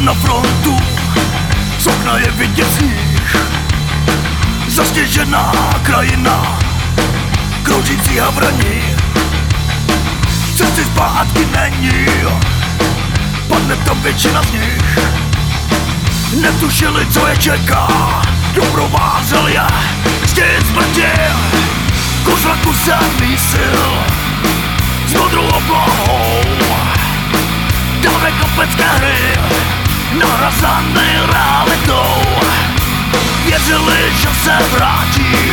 Na frontu, z okna je vidět sníh. Zasněžená krajina, kroužící havraní Cesty zpátky není, padne tam většina z nich. Netušili, co je čeká, nahrazaný realitou Věřili, že se vrátí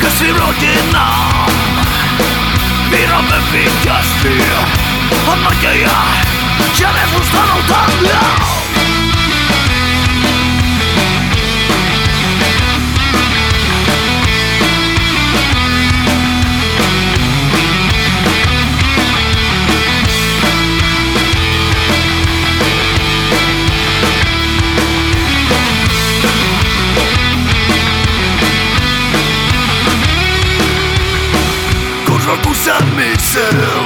ke svým rodinám Víra vítězství a naděje, že nezůstanou tam já jsem myslel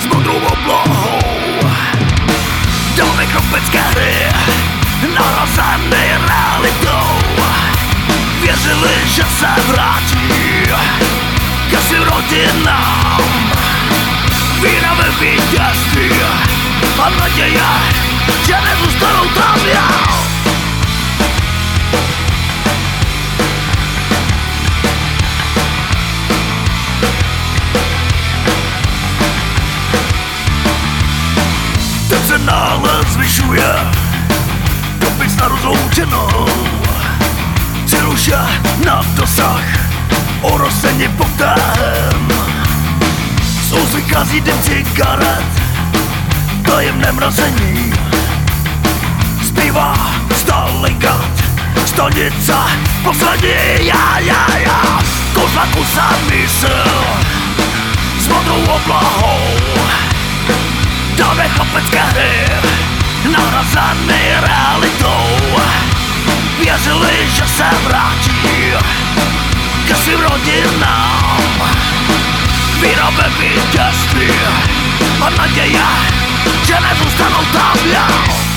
s modrou oblohou. Dáme kropecké hry narazený realitou. Věřili, že se vrátí ke svým rodinám. Víra ve vítězství a naděje, že nezůstanou tam já se náhle zvyšuje. Dopis na rozloučenou. Celuše na dosah Orosení potem Jsou kazí dym cigaret Tajemné mrazení. Zbývá Stalingrad Stanice poslední. Já, já, já Kozlaku jsem mysl S modrou oblahou Nahrazený realitou Věřili, že se vrátí Ke svým rodinám. Víra ve vítězství A naděje, že nezůstanou tam já